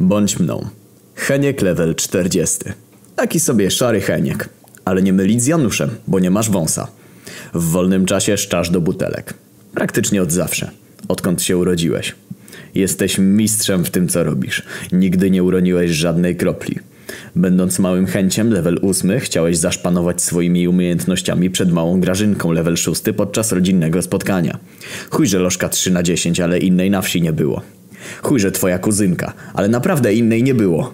Bądź mną. Heniek level 40. Taki sobie szary Heniek. Ale nie mylić z Januszem, bo nie masz wąsa. W wolnym czasie szczasz do butelek. Praktycznie od zawsze. Odkąd się urodziłeś. Jesteś mistrzem w tym, co robisz. Nigdy nie uroniłeś żadnej kropli. Będąc małym chęciem level 8 chciałeś zaszpanować swoimi umiejętnościami przed małą Grażynką level 6 podczas rodzinnego spotkania. Chuj, że lożka 3 na 10, ale innej na wsi nie było. Chuj, że twoja kuzynka, ale naprawdę innej nie było.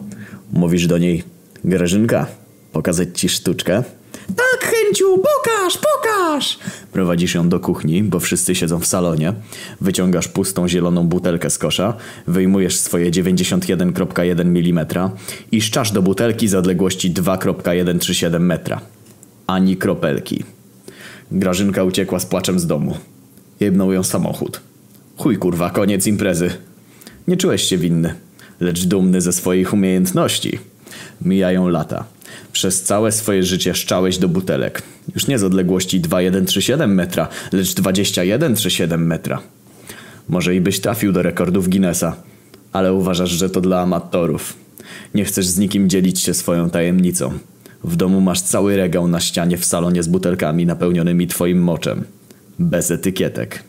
Mówisz do niej, Grażynka, pokazać ci sztuczkę? Tak, chęciu, pokaż, pokaż! Prowadzisz ją do kuchni, bo wszyscy siedzą w salonie. Wyciągasz pustą zieloną butelkę z kosza, wyjmujesz swoje 91,1 mm i szczasz do butelki z odległości 2,137 metra. Ani kropelki. Grażynka uciekła z płaczem z domu. Jebnął ją samochód. Chuj kurwa, koniec imprezy. Nie czułeś się winny, lecz dumny ze swoich umiejętności. Mijają lata. Przez całe swoje życie szczałeś do butelek. Już nie z odległości 2137 metra, lecz 2137 metra. Może i byś trafił do rekordów Guinnessa, ale uważasz, że to dla amatorów. Nie chcesz z nikim dzielić się swoją tajemnicą. W domu masz cały regał na ścianie w salonie z butelkami napełnionymi twoim moczem. Bez etykietek.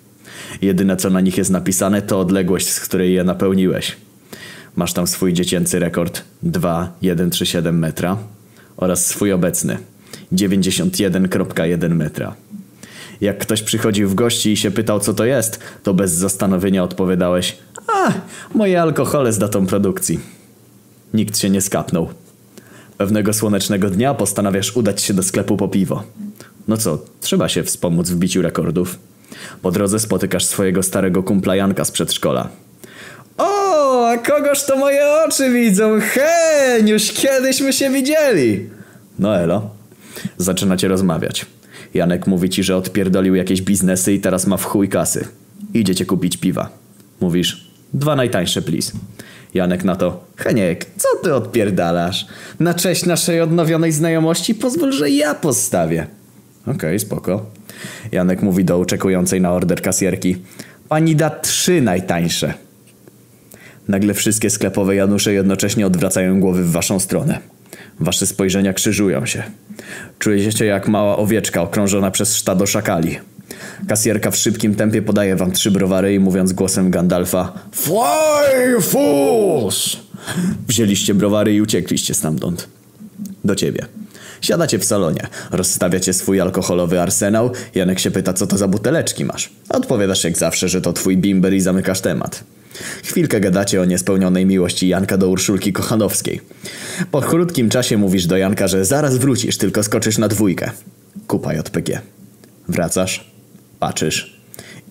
Jedyne co na nich jest napisane to odległość, z której je napełniłeś. Masz tam swój dziecięcy rekord 2,137 metra oraz swój obecny 91,1 metra. Jak ktoś przychodził w gości i się pytał co to jest, to bez zastanowienia odpowiadałeś A, moje alkohole z datą produkcji. Nikt się nie skapnął. Pewnego słonecznego dnia postanawiasz udać się do sklepu po piwo. No co, trzeba się wspomóc w biciu rekordów. Po drodze spotykasz swojego starego kumpla Janka z przedszkola. O, a kogoż to moje oczy widzą? Heniuś, kiedyśmy się widzieli. No elo. Zaczynacie rozmawiać. Janek mówi ci, że odpierdolił jakieś biznesy i teraz ma w chuj kasy. Idziecie kupić piwa. Mówisz, dwa najtańsze please. Janek na to, Heniek, co ty odpierdalasz? Na cześć naszej odnowionej znajomości pozwól, że ja postawię. Okej, okay, spoko. Janek mówi do oczekującej na order kasjerki. Pani da trzy najtańsze. Nagle wszystkie sklepowe Janusze jednocześnie odwracają głowy w waszą stronę. Wasze spojrzenia krzyżują się. Czujecie jak mała owieczka okrążona przez stado szakali. Kasjerka w szybkim tempie podaje wam trzy browary i mówiąc głosem Gandalfa Fly fools! Wzięliście browary i uciekliście stamtąd. Do ciebie. Siadacie w salonie, rozstawiacie swój alkoholowy arsenał. Janek się pyta, co to za buteleczki masz. Odpowiadasz jak zawsze, że to twój bimber i zamykasz temat. Chwilkę gadacie o niespełnionej miłości Janka do Urszulki Kochanowskiej. Po krótkim czasie mówisz do Janka, że zaraz wrócisz, tylko skoczysz na dwójkę. Kupa JPG. Wracasz, patrzysz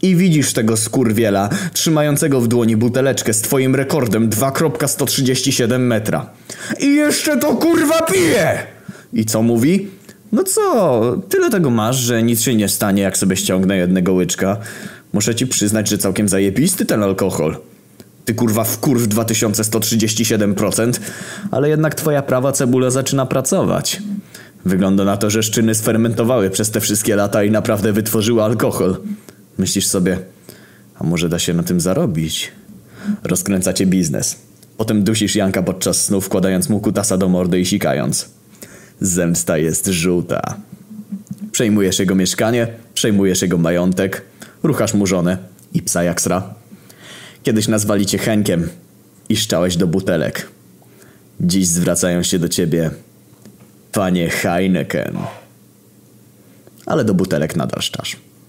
i widzisz tego skurwiela trzymającego w dłoni buteleczkę z twoim rekordem 2.137 metra. I jeszcze to kurwa pije! I co mówi? No co, tyle tego masz, że nic się nie stanie, jak sobie ściągnę jednego łyczka. Muszę ci przyznać, że całkiem zajebisty ten alkohol. Ty kurwa w kurw 2137%, ale jednak twoja prawa cebula zaczyna pracować. Wygląda na to, że szczyny sfermentowały przez te wszystkie lata i naprawdę wytworzyły alkohol. Myślisz sobie, a może da się na tym zarobić? Rozkręcacie biznes. Potem dusisz Janka podczas snu, wkładając mu kutasa do mordy i sikając. Zemsta jest żółta. Przejmujesz jego mieszkanie, przejmujesz jego majątek, ruchasz mu żonę i psa jak sra. Kiedyś nazwali cię Henkiem i szczałeś do butelek. Dziś zwracają się do ciebie panie Heineken. Ale do butelek nadal szczasz.